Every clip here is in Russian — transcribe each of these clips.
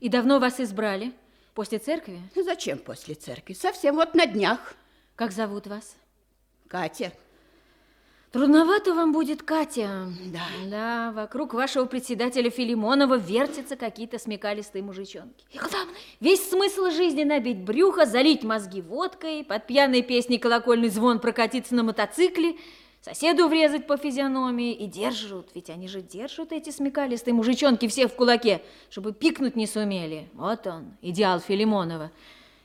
И давно вас избрали? После церкви? Зачем после церкви? Совсем вот на днях. Как зовут вас? Катя. Трудновато вам будет, Катя. Да. Да, вокруг вашего председателя Филимонова вертятся какие-то смекалистые мужичонки. И главное, весь смысл жизни набить брюхо, залить мозги водкой, под пьяные песни колокольный звон прокатиться на мотоцикле, соседу врезать по физиономии и держат, ведь они же держат эти смекалистые мужичонки всех в кулаке, чтобы пикнуть не сумели. Вот он, идеал Филимонова.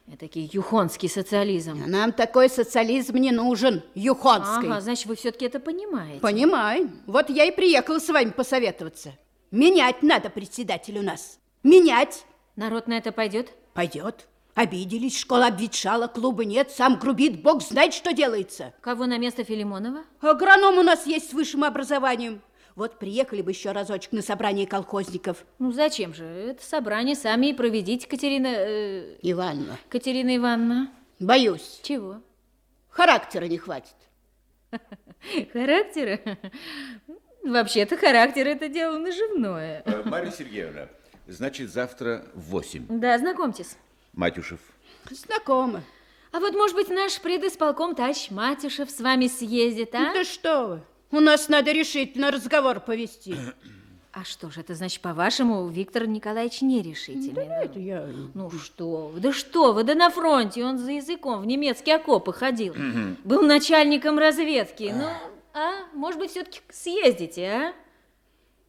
Этакий юхонский социализм. Нам такой социализм не нужен, юхонский. Ага, значит, вы все-таки это понимаете. Понимаю. Вот я и приехала с вами посоветоваться. Менять надо председатель у нас. Менять. Народ на это пойдет? Пойдет. Обиделись, школа обветшала, клуба нет, сам грубит, бог знает, что делается. Кого на место Филимонова? Агроном у нас есть с высшим образованием. Вот приехали бы еще разочек на собрание колхозников. Ну зачем же? Это собрание сами и проведите, Катерина... Э, Ивановна. Катерина Ивановна. Боюсь. Чего? Характера не хватит. Характера? Вообще-то характер это дело наживное. Э, Марья Сергеевна, значит, завтра в восемь. Да, знакомьтесь. Матюшев. Знакомы. А вот, может быть, наш предисполком тач Матюшев с вами съездит, а? Да что вы. У нас надо решительно разговор повести. А что же, это значит, по-вашему, Виктор Николаевич нерешительный? Да это я... Ну что вы, да что вы, да на фронте он за языком в немецкие окопы ходил. Был начальником разведки. Ну, а, может быть, все-таки съездите, а?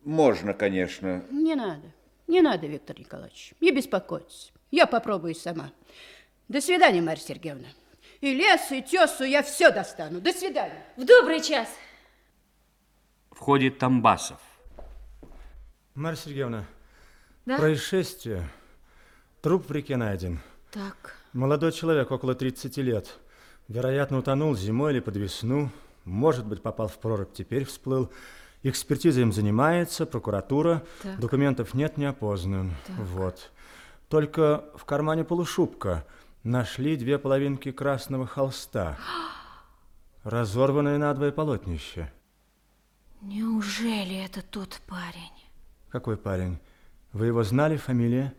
Можно, конечно. Не надо. Не надо, Виктор Николаевич. Не беспокойтесь. Я попробую сама. До свидания, Марья Сергеевна. И лес, и тесу я все достану. До свидания. В добрый час. Входит Тамбасов. Марья Сергеевна, Да? происшествие. Труп в реке найден. Так, Молодой человек, около 30 лет. Вероятно, утонул зимой или под весну. Может быть, попал в прорубь, теперь всплыл. Экспертиза им занимается, прокуратура. Так. Документов нет, не опознан. Вот. Только в кармане полушубка нашли две половинки красного холста. Разорванное надвое полотнище. неужели это тот парень? Какой парень? Вы его знали, фамилия?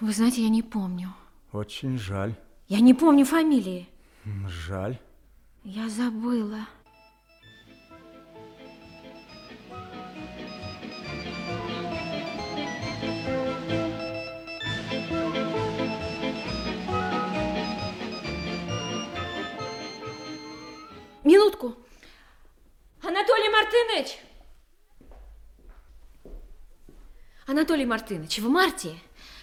Вы знаете, я не помню. Очень жаль. Я не помню фамилии. Жаль. Я забыла. Минутку. Анатолий Мартынович! Анатолий Мартынович, в марте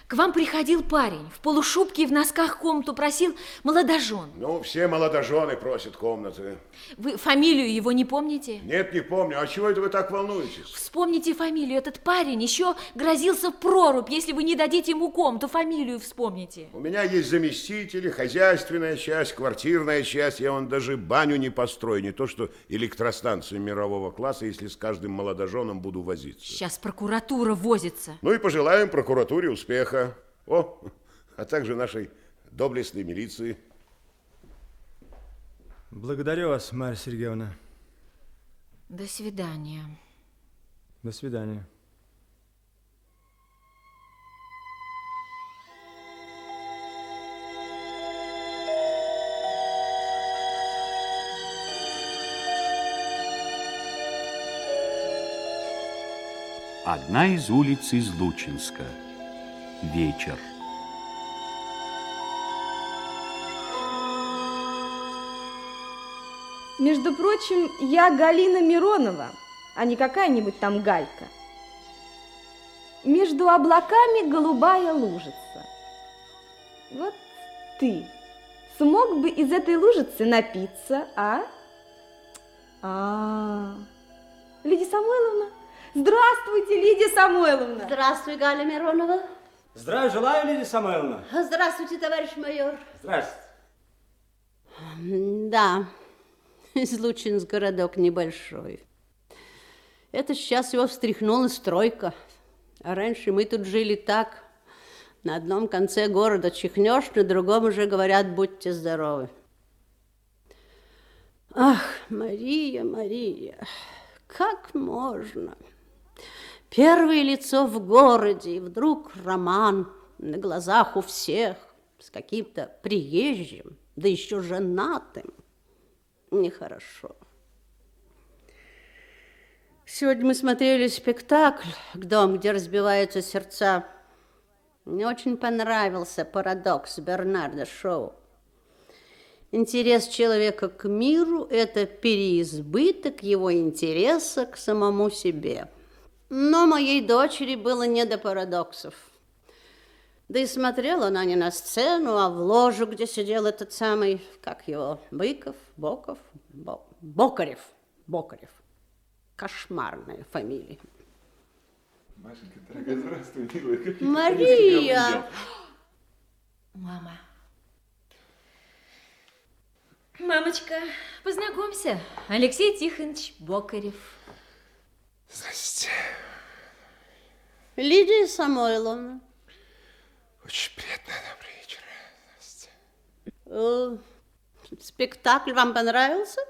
к вам приходил парень в полушубке и в носках комнату просил молодожен. Ну, все молодожены просят комнаты. Вы фамилию его не помните? Нет, не помню. А чего это вы так волнуетесь? Вспомните фамилию. Этот парень еще грозился в прорубь, если вы не дадите ему комнату. Фамилию вспомните. У меня есть заместители, хозяйственная часть, квартирная часть. Я вон даже баню не построю, не то что электростанцию мирового класса, если с каждым молодоженом буду возиться. Сейчас прокуратура возится. Ну и пожелаем прокуратуре успеха. О, а также нашей доблестной милиции. Благодарю вас, Марья Сергеевна. До свидания. До свидания. Одна из улиц из Лучинска. Вечер. Между прочим, я Галина Миронова, а не какая-нибудь там Галька. Между облаками голубая лужица. Вот ты смог бы из этой лужицы напиться, а? А, Лидия Самойловна? Здравствуйте, Лидия Самойловна! Здравствуй, Галя Миронова. Здравия желаю, Лидия Самойловна. Здравствуйте, товарищ майор. Здравствуйте. Да, Излучинск городок небольшой. Это сейчас его встряхнула стройка. А раньше мы тут жили так. На одном конце города чихнешь, на другом уже говорят, будьте здоровы. Ах, Мария, Мария, как можно? Первое лицо в городе, и вдруг роман на глазах у всех с каким-то приезжим, да еще женатым. Нехорошо. Сегодня мы смотрели спектакль «Дом, где разбиваются сердца». Мне очень понравился парадокс Бернарда Шоу. Интерес человека к миру – это переизбыток его интереса к самому себе. Но моей дочери было не до парадоксов. Да и смотрела она не на сцену, а в ложу, где сидел этот самый, как его, Быков, Боков, Бо, Бокарев, Бокарев. Кошмарная фамилия. Машенька, дорогая, здравствуй, милая. Мария! Мама. Мамочка, познакомься. Алексей Тихонович Бокарев. Здрасте. Лидия Самойловна. Очень приятно. Добрый вечер. Э, спектакль вам понравился?